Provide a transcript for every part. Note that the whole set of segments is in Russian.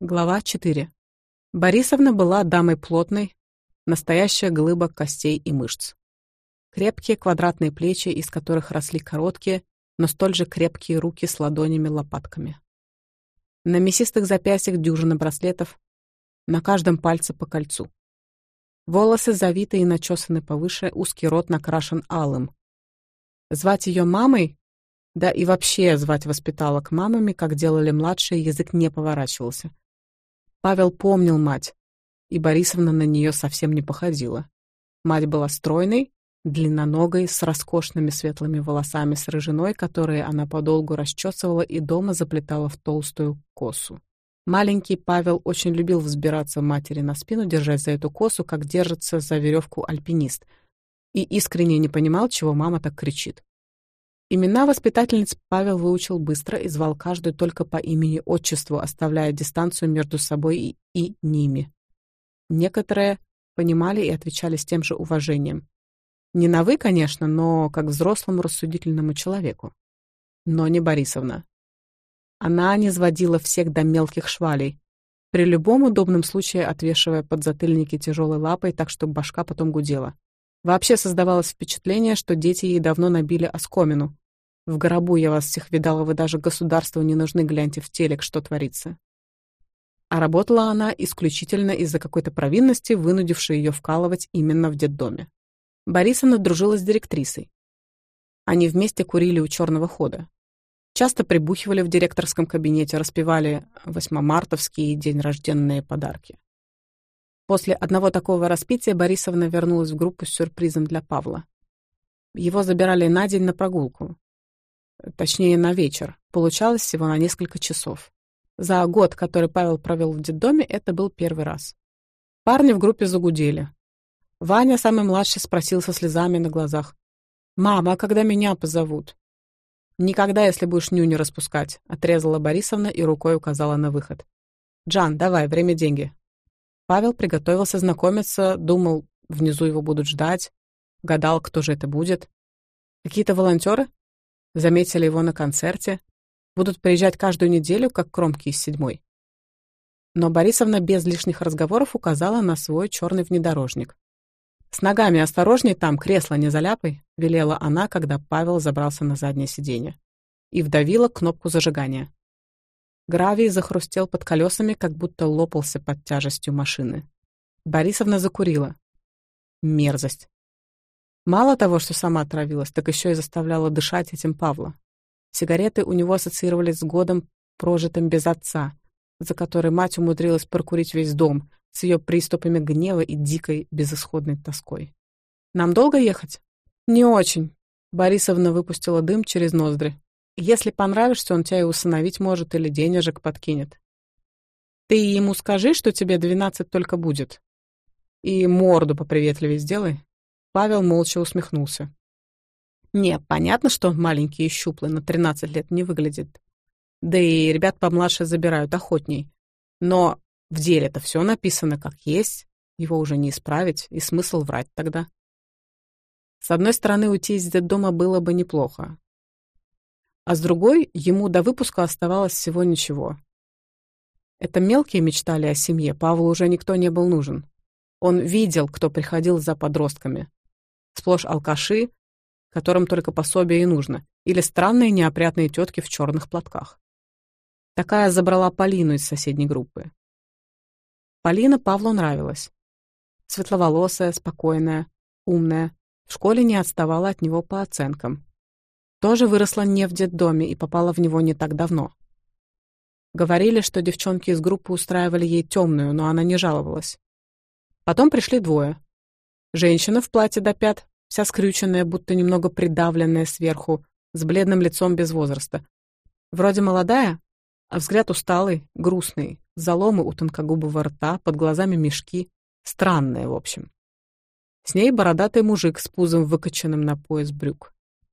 Глава 4. Борисовна была дамой плотной, настоящая глыба костей и мышц. Крепкие квадратные плечи, из которых росли короткие, но столь же крепкие руки с ладонями-лопатками. На мясистых запястьях дюжина браслетов, на каждом пальце по кольцу. Волосы завиты и начесаны повыше, узкий рот накрашен алым. Звать ее мамой да и вообще звать воспиталок мамами, как делали младшие, язык не поворачивался. Павел помнил мать, и Борисовна на нее совсем не походила. Мать была стройной, длинноногой, с роскошными светлыми волосами с рыжиной, которые она подолгу расчесывала и дома заплетала в толстую косу. Маленький Павел очень любил взбираться матери на спину, держась за эту косу, как держится за веревку альпинист, и искренне не понимал, чего мама так кричит. Имена воспитательниц Павел выучил быстро и звал каждую только по имени-отчеству, оставляя дистанцию между собой и, и ними. Некоторые понимали и отвечали с тем же уважением. Не на «вы», конечно, но как взрослому рассудительному человеку. Но не Борисовна. Она не сводила всех до мелких швалей, при любом удобном случае отвешивая подзатыльники тяжелой лапой так, чтобы башка потом гудела. Вообще создавалось впечатление, что дети ей давно набили оскомину, в гробу я вас всех видала, вы даже государству не нужны, гляньте в телек, что творится. А работала она исключительно из-за какой-то провинности, вынудившей ее вкалывать именно в детдоме. Борисовна дружила с директрисой. Они вместе курили у черного хода. Часто прибухивали в директорском кабинете, распевали 8-мартовские день рожденные подарки. После одного такого распития Борисовна вернулась в группу с сюрпризом для Павла. Его забирали на день на прогулку точнее на вечер, получалось всего на несколько часов. За год, который Павел провел в детдоме, это был первый раз. Парни в группе загудели. Ваня, самый младший, спросил со слезами на глазах. «Мама, а когда меня позовут?» «Никогда, если будешь нюни распускать», — отрезала Борисовна и рукой указала на выход. «Джан, давай, время — деньги». Павел приготовился знакомиться, думал, внизу его будут ждать, гадал, кто же это будет. «Какие-то волонтеры? Заметили его на концерте. Будут приезжать каждую неделю, как кромки из седьмой. Но Борисовна без лишних разговоров указала на свой черный внедорожник. «С ногами осторожней там, кресло не заляпай», — велела она, когда Павел забрался на заднее сиденье. И вдавила кнопку зажигания. Гравий захрустел под колесами, как будто лопался под тяжестью машины. Борисовна закурила. «Мерзость», Мало того, что сама отравилась, так еще и заставляла дышать этим Павла. Сигареты у него ассоциировались с годом, прожитым без отца, за который мать умудрилась прокурить весь дом с ее приступами гнева и дикой, безысходной тоской. «Нам долго ехать?» «Не очень», — Борисовна выпустила дым через ноздри. «Если понравишься, он тебя и усыновить может или денежек подкинет. Ты ему скажи, что тебе двенадцать только будет. И морду поприветливее сделай». Павел молча усмехнулся. «Не, понятно, что маленький и щуплый на 13 лет не выглядит. Да и ребят помладше забирают охотней. Но в деле-то все написано как есть, его уже не исправить, и смысл врать тогда». С одной стороны, уйти из детдома было бы неплохо. А с другой, ему до выпуска оставалось всего ничего. Это мелкие мечтали о семье, Павлу уже никто не был нужен. Он видел, кто приходил за подростками, сплошь алкаши, которым только пособие и нужно, или странные неопрятные тетки в черных платках. Такая забрала Полину из соседней группы. Полина Павлу нравилась. Светловолосая, спокойная, умная, в школе не отставала от него по оценкам. Тоже выросла не в детдоме и попала в него не так давно. Говорили, что девчонки из группы устраивали ей темную, но она не жаловалась. Потом пришли двое Женщина в платье до пят, вся скрюченная, будто немного придавленная сверху, с бледным лицом без возраста. Вроде молодая, а взгляд усталый, грустный, заломы у тонкогубого рта, под глазами мешки. Странная, в общем. С ней бородатый мужик с пузом, выкачанным на пояс брюк.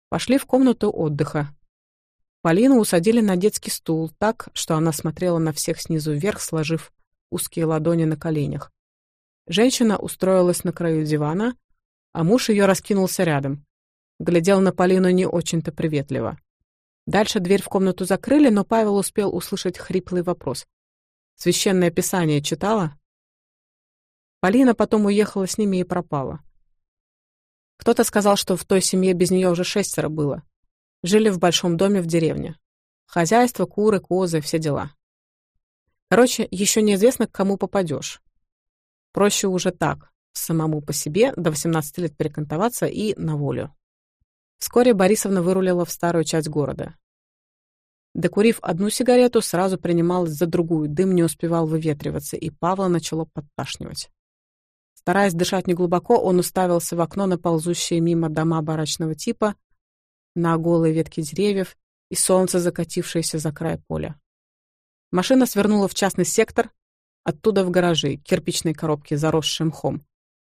Пошли в комнату отдыха. Полину усадили на детский стул так, что она смотрела на всех снизу вверх, сложив узкие ладони на коленях. Женщина устроилась на краю дивана, а муж ее раскинулся рядом. Глядел на Полину не очень-то приветливо. Дальше дверь в комнату закрыли, но Павел успел услышать хриплый вопрос. «Священное писание читала?» Полина потом уехала с ними и пропала. Кто-то сказал, что в той семье без нее уже шестеро было. Жили в большом доме в деревне. Хозяйство, куры, козы, все дела. Короче, еще неизвестно, к кому попадешь. Проще уже так, самому по себе, до 18 лет перекантоваться и на волю. Вскоре Борисовна вырулила в старую часть города. Докурив одну сигарету, сразу принималась за другую, дым не успевал выветриваться, и Павла начало подташнивать. Стараясь дышать неглубоко, он уставился в окно на ползущие мимо дома барачного типа, на голые ветки деревьев и солнце, закатившееся за край поля. Машина свернула в частный сектор, Оттуда в гараже кирпичной коробки, заросшим мхом.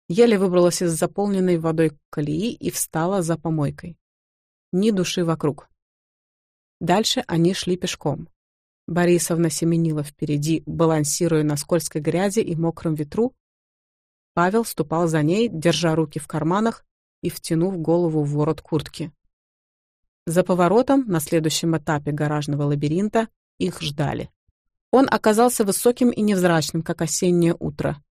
Еле выбралась из заполненной водой колеи и встала за помойкой. Ни души вокруг. Дальше они шли пешком. Борисовна семенила впереди, балансируя на скользкой грязи и мокром ветру. Павел ступал за ней, держа руки в карманах и втянув голову в ворот куртки. За поворотом, на следующем этапе гаражного лабиринта, их ждали. Он оказался высоким и невзрачным, как осеннее утро.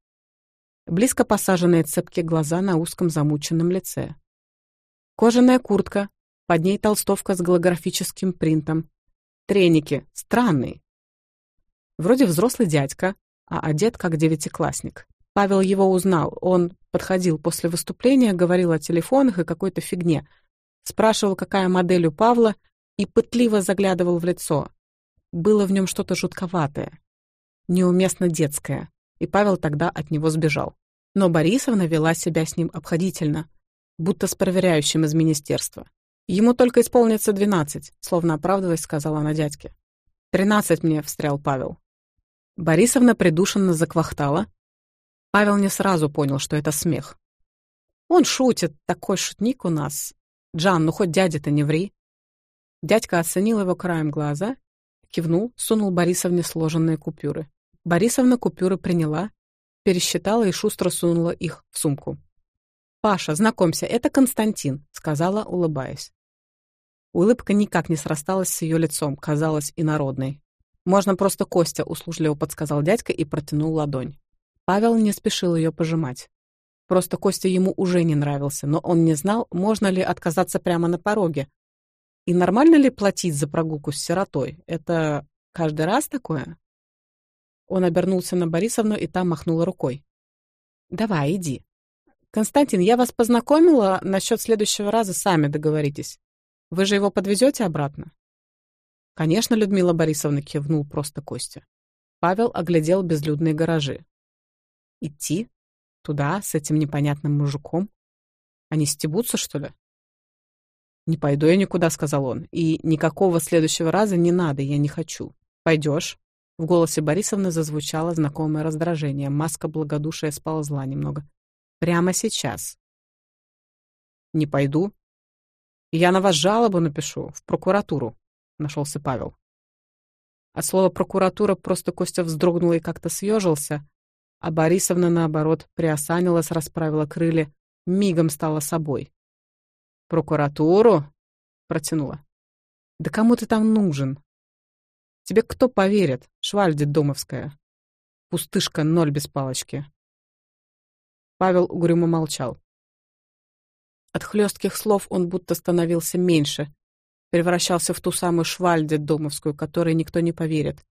Близко посаженные цепки глаза на узком замученном лице. Кожаная куртка, под ней толстовка с голографическим принтом. Треники, Странный. Вроде взрослый дядька, а одет как девятиклассник. Павел его узнал, он подходил после выступления, говорил о телефонах и какой-то фигне, спрашивал, какая модель у Павла, и пытливо заглядывал в лицо, было в нем что-то жутковатое, неуместно детское, и Павел тогда от него сбежал. Но Борисовна вела себя с ним обходительно, будто с проверяющим из министерства. «Ему только исполнится двенадцать», словно оправдываясь, сказала она дядьке. «Тринадцать мне», — встрял Павел. Борисовна придушенно заквахтала. Павел не сразу понял, что это смех. «Он шутит, такой шутник у нас. Джан, ну хоть дяде-то не ври». Дядька оценил его краем глаза кивнул, сунул Борисовне сложенные купюры. Борисовна купюры приняла, пересчитала и шустро сунула их в сумку. «Паша, знакомься, это Константин», — сказала, улыбаясь. Улыбка никак не срасталась с ее лицом, казалась инородной. «Можно просто Костя», — услужливо подсказал дядька и протянул ладонь. Павел не спешил ее пожимать. Просто Костя ему уже не нравился, но он не знал, можно ли отказаться прямо на пороге, и нормально ли платить за прогулку с сиротой? Это каждый раз такое? Он обернулся на Борисовну, и та махнула рукой. «Давай, иди». «Константин, я вас познакомила. Насчет следующего раза сами договоритесь. Вы же его подвезете обратно?» «Конечно, Людмила Борисовна», — кивнул просто Костя. Павел оглядел безлюдные гаражи. «Идти? Туда, с этим непонятным мужиком? Они стебутся, что ли?» «Не пойду я никуда», — сказал он, — «и никакого следующего раза не надо, я не хочу. Пойдешь?» В голосе Борисовны зазвучало знакомое раздражение, маска благодушия сползла немного. «Прямо сейчас». «Не пойду». «Я на вас жалобу напишу, в прокуратуру», — нашелся Павел. От слова «прокуратура» просто Костя вздрогнул и как-то съежился, а Борисовна, наоборот, приосанилась, расправила крылья, мигом стала собой прокуратуру?» Протянула. «Да кому ты там нужен? Тебе кто поверит, шваль Домовская, Пустышка ноль без палочки». Павел угрюмо молчал. От хлестких слов он будто становился меньше, превращался в ту самую шваль Домовскую, которой никто не поверит.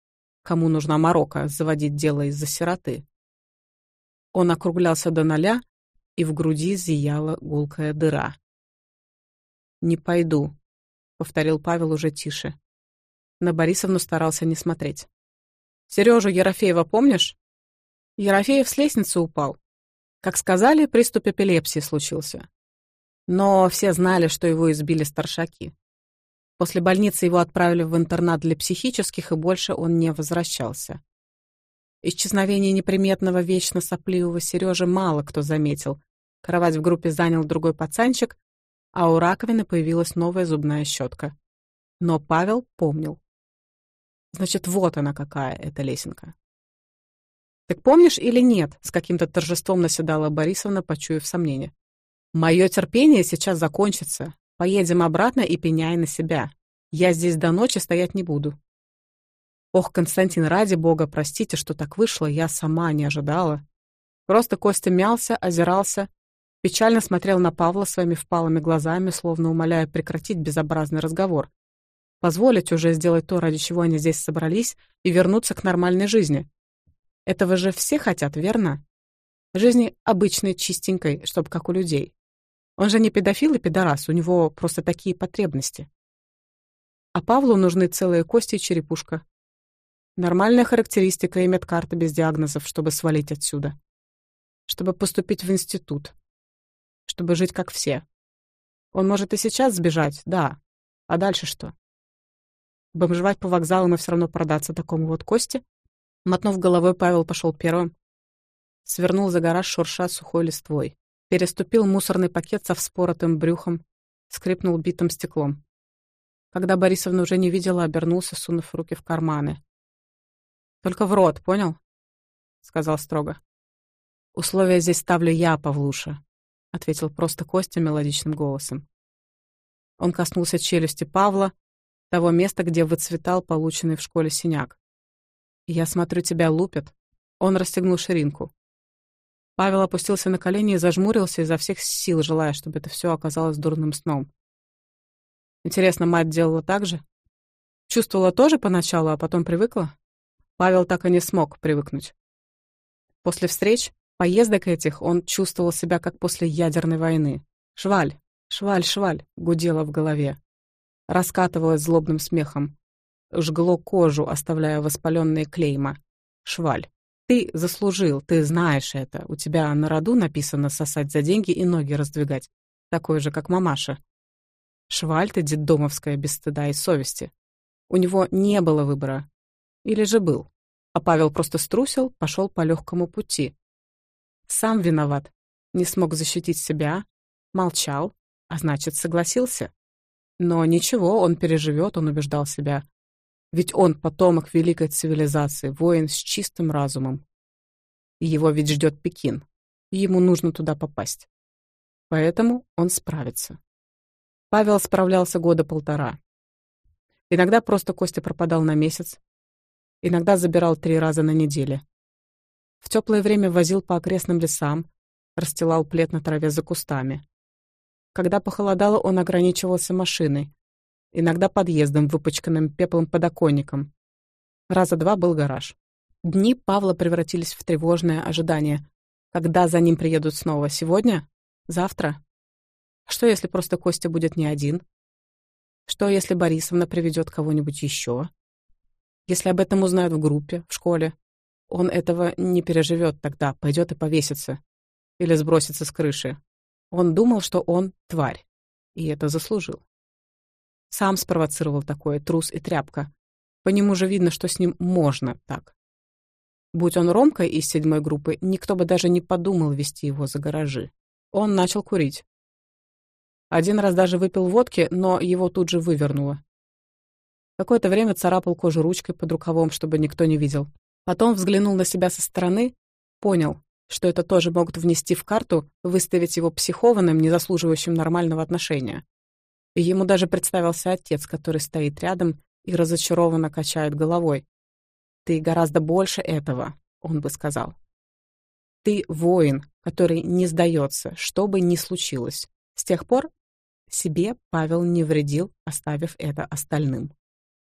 Кому нужна морока заводить дело из-за сироты? Он округлялся до ноля, и в груди зияла гулкая дыра. «Не пойду», — повторил Павел уже тише. На Борисовну старался не смотреть. «Сережу Ерофеева помнишь?» Ерофеев с лестницы упал. Как сказали, приступ эпилепсии случился. Но все знали, что его избили старшаки. После больницы его отправили в интернат для психических, и больше он не возвращался. Исчезновение неприметного, вечно сопливого Сережи мало кто заметил. Кровать в группе занял другой пацанчик, а у раковины появилась новая зубная щетка. Но Павел помнил. Значит, вот она какая, эта лесенка. «Так помнишь или нет?» — с каким-то торжеством наседала Борисовна, почуяв сомнение. «Мое терпение сейчас закончится. Поедем обратно и пеняй на себя. Я здесь до ночи стоять не буду». «Ох, Константин, ради бога, простите, что так вышло, я сама не ожидала». Просто Костя мялся, озирался, печально смотрел на Павла своими впалыми глазами, словно умоляя прекратить безобразный разговор, позволить уже сделать то, ради чего они здесь собрались, и вернуться к нормальной жизни. Этого же все хотят, верно? Жизни обычной, чистенькой, чтобы как у людей. Он же не педофил и пидорас, у него просто такие потребности. А Павлу нужны целые кости и черепушка. Нормальная характеристика и медкарта без диагнозов, чтобы свалить отсюда. Чтобы поступить в институт чтобы жить как все. Он может и сейчас сбежать, да. А дальше что? Бомжевать по вокзалам и все равно продаться такому вот Кости. Мотнув головой, Павел пошел первым. Свернул за гараж, шурша сухой листвой. Переступил мусорный пакет со вспоротым брюхом. Скрипнул битым стеклом. Когда Борисовна уже не видела, обернулся, сунув руки в карманы. «Только в рот, понял?» — сказал строго. «Условия здесь ставлю я, Павлуша. — ответил просто Костя мелодичным голосом. Он коснулся челюсти Павла, того места, где выцветал полученный в школе синяк. «Я смотрю, тебя лупят». Он расстегнул ширинку. Павел опустился на колени и зажмурился изо всех сил, желая, чтобы это все оказалось дурным сном. Интересно, мать делала так же? Чувствовала тоже поначалу, а потом привыкла? Павел так и не смог привыкнуть. После встреч Поездок этих он чувствовал себя как после ядерной войны. «Шваль! Шваль! Шваль!» — гудело в голове. Раскатывалось злобным смехом. Жгло кожу, оставляя воспаленные клейма. «Шваль! Ты заслужил, ты знаешь это. У тебя на роду написано сосать за деньги и ноги раздвигать. Такой же, как мамаша. Шваль ты детдомовская без стыда и совести. У него не было выбора. Или же был. А Павел просто струсил, пошел по легкому пути, сам виноват, не смог защитить себя, молчал, а значит, согласился. Но ничего, он переживет, он убеждал себя. Ведь он потомок великой цивилизации, воин с чистым разумом. Его ведь ждет Пекин, и ему нужно туда попасть. Поэтому он справится. Павел справлялся года полтора. Иногда просто Костя пропадал на месяц, иногда забирал три раза на неделю. В теплое время возил по окрестным лесам, расстилал плед на траве за кустами. Когда похолодало, он ограничивался машиной, иногда подъездом, выпачканным пеплом подоконником. Раза два был гараж. Дни Павла превратились в тревожное ожидание. Когда за ним приедут снова? Сегодня? Завтра? Что, если просто Костя будет не один? Что, если Борисовна приведет кого-нибудь еще? Если об этом узнают в группе, в школе? Он этого не переживет тогда, пойдет и повесится. Или сбросится с крыши. Он думал, что он тварь. И это заслужил. Сам спровоцировал такое, трус и тряпка. По нему же видно, что с ним можно так. Будь он Ромкой из седьмой группы, никто бы даже не подумал вести его за гаражи. Он начал курить. Один раз даже выпил водки, но его тут же вывернуло. Какое-то время царапал кожу ручкой под рукавом, чтобы никто не видел. Потом взглянул на себя со стороны, понял, что это тоже могут внести в карту, выставить его психованным, не заслуживающим нормального отношения. И ему даже представился отец, который стоит рядом и разочарованно качает головой. «Ты гораздо больше этого», — он бы сказал. «Ты воин, который не сдается, что бы ни случилось». С тех пор себе Павел не вредил, оставив это остальным.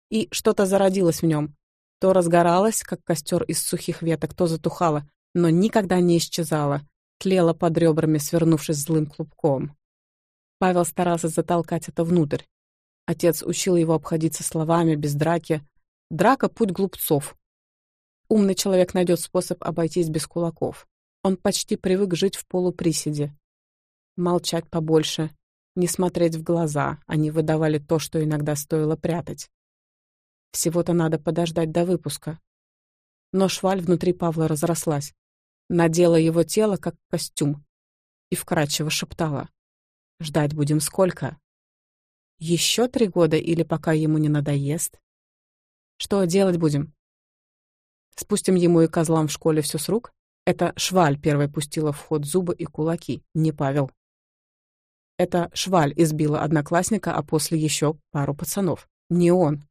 И что-то зародилось в нем, то разгоралась, как костер из сухих веток, то затухала, но никогда не исчезала, тлела под ребрами, свернувшись злым клубком. Павел старался затолкать это внутрь. Отец учил его обходиться словами, без драки. Драка — путь глупцов. Умный человек найдет способ обойтись без кулаков. Он почти привык жить в полуприседе. Молчать побольше, не смотреть в глаза, они выдавали то, что иногда стоило прятать. Всего-то надо подождать до выпуска. Но шваль внутри Павла разрослась, надела его тело как костюм и вкрадчиво шептала. «Ждать будем сколько? Еще три года или пока ему не надоест? Что делать будем? Спустим ему и козлам в школе все с рук? Это шваль первой пустила в ход зубы и кулаки, не Павел. Это шваль избила одноклассника, а после еще пару пацанов. Не он.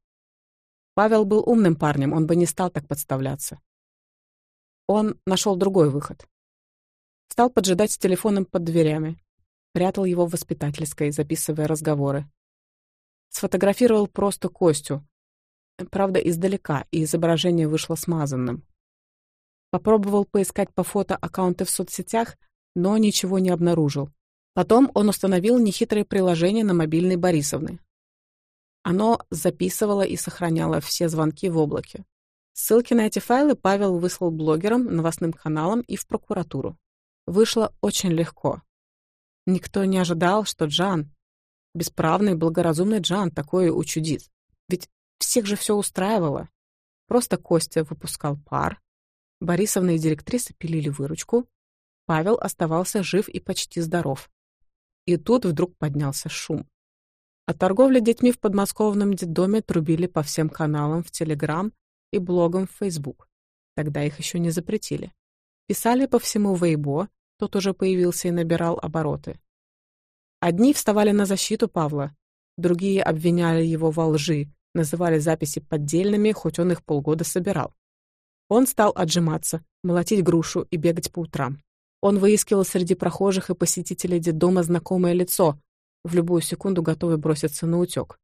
Павел был умным парнем, он бы не стал так подставляться. Он нашел другой выход. Стал поджидать с телефоном под дверями. Прятал его в воспитательской, записывая разговоры. Сфотографировал просто Костю. Правда, издалека, и изображение вышло смазанным. Попробовал поискать по фото аккаунты в соцсетях, но ничего не обнаружил. Потом он установил нехитрое приложение на мобильный Борисовны. Оно записывало и сохраняло все звонки в облаке. Ссылки на эти файлы Павел выслал блогерам, новостным каналам и в прокуратуру. Вышло очень легко. Никто не ожидал, что Джан, бесправный, благоразумный Джан, такое учудит. Ведь всех же все устраивало. Просто Костя выпускал пар, Борисовна и директриса пилили выручку, Павел оставался жив и почти здоров. И тут вдруг поднялся шум. О торговле детьми в подмосковном детдоме трубили по всем каналам в Телеграм и блогам в Фейсбук. Тогда их еще не запретили. Писали по всему Вейбо, тот уже появился и набирал обороты. Одни вставали на защиту Павла, другие обвиняли его во лжи, называли записи поддельными, хоть он их полгода собирал. Он стал отжиматься, молотить грушу и бегать по утрам. Он выискивал среди прохожих и посетителей детдома знакомое лицо, в любую секунду готовый броситься на утёк.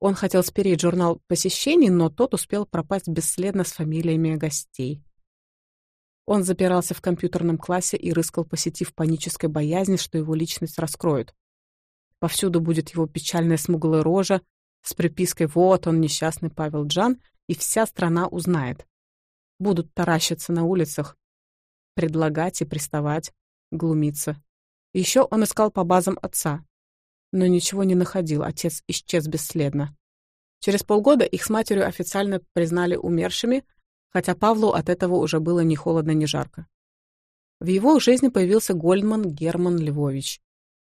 Он хотел спереть журнал посещений, но тот успел пропасть бесследно с фамилиями гостей. Он запирался в компьютерном классе и рыскал по сети в панической боязни, что его личность раскроют. Повсюду будет его печальная смуглая рожа с припиской «Вот он, несчастный Павел Джан», и вся страна узнает. Будут таращиться на улицах, предлагать и приставать, глумиться. Еще он искал по базам отца, но ничего не находил, отец исчез бесследно. Через полгода их с матерью официально признали умершими, хотя Павлу от этого уже было ни холодно, ни жарко. В его жизни появился Гольдман Герман Львович,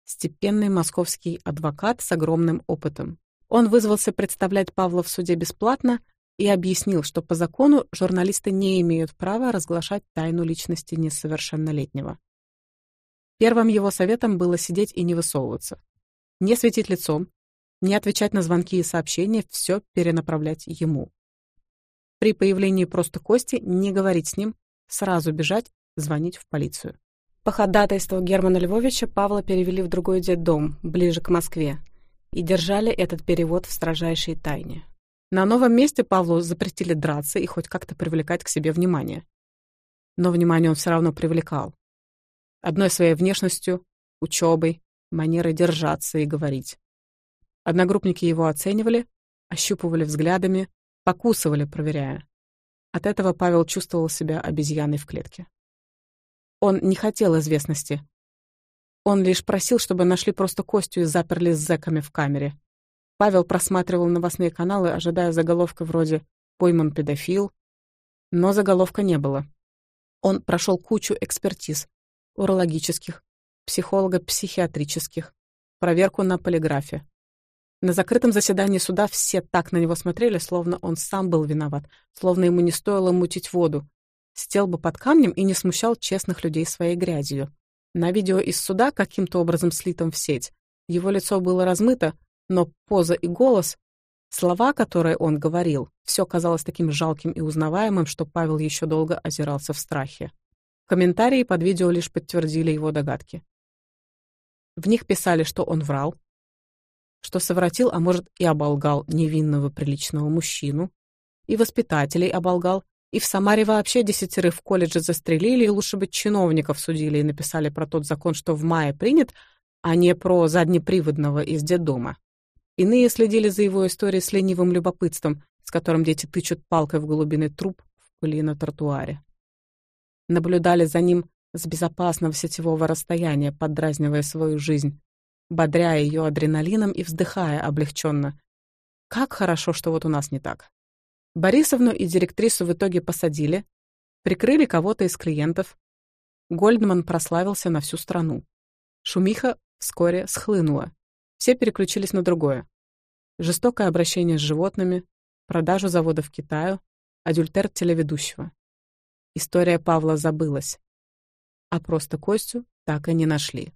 степенный московский адвокат с огромным опытом. Он вызвался представлять Павла в суде бесплатно и объяснил, что по закону журналисты не имеют права разглашать тайну личности несовершеннолетнего. Первым его советом было сидеть и не высовываться не светить лицом, не отвечать на звонки и сообщения, все перенаправлять ему. При появлении просто Кости не говорить с ним, сразу бежать, звонить в полицию. По ходатайству Германа Львовича Павла перевели в другой детдом, ближе к Москве, и держали этот перевод в строжайшей тайне. На новом месте Павлу запретили драться и хоть как-то привлекать к себе внимание. Но внимание он все равно привлекал. Одной своей внешностью, учебой, манеры держаться и говорить. Одногруппники его оценивали, ощупывали взглядами, покусывали, проверяя. От этого Павел чувствовал себя обезьяной в клетке. Он не хотел известности. Он лишь просил, чтобы нашли просто Костю и заперли с зэками в камере. Павел просматривал новостные каналы, ожидая заголовка вроде «Пойман педофил», но заголовка не было. Он прошел кучу экспертиз, урологических, психолога, психиатрических проверку на полиграфе. На закрытом заседании суда все так на него смотрели, словно он сам был виноват, словно ему не стоило мутить воду. Стел бы под камнем и не смущал честных людей своей грязью. На видео из суда, каким-то образом слитом в сеть, его лицо было размыто, но поза и голос, слова, которые он говорил, все казалось таким жалким и узнаваемым, что Павел еще долго озирался в страхе. Комментарии под видео лишь подтвердили его догадки. В них писали, что он врал, что совратил, а может и оболгал невинного приличного мужчину, и воспитателей оболгал, и в Самаре вообще десятерых в колледже застрелили, и лучше бы чиновников судили и написали про тот закон, что в мае принят, а не про заднеприводного из детдома. Иные следили за его историей с ленивым любопытством, с которым дети тычут палкой в глубины труб в пыли на тротуаре. Наблюдали за ним с безопасного сетевого расстояния, поддразнивая свою жизнь, бодряя ее адреналином и вздыхая облегченно. Как хорошо, что вот у нас не так. Борисовну и директрису в итоге посадили, прикрыли кого-то из клиентов. Гольдман прославился на всю страну. Шумиха вскоре схлынула. Все переключились на другое. Жестокое обращение с животными, продажу завода в Китаю, адюльтер телеведущего. История Павла забылась а просто Костю так и не нашли.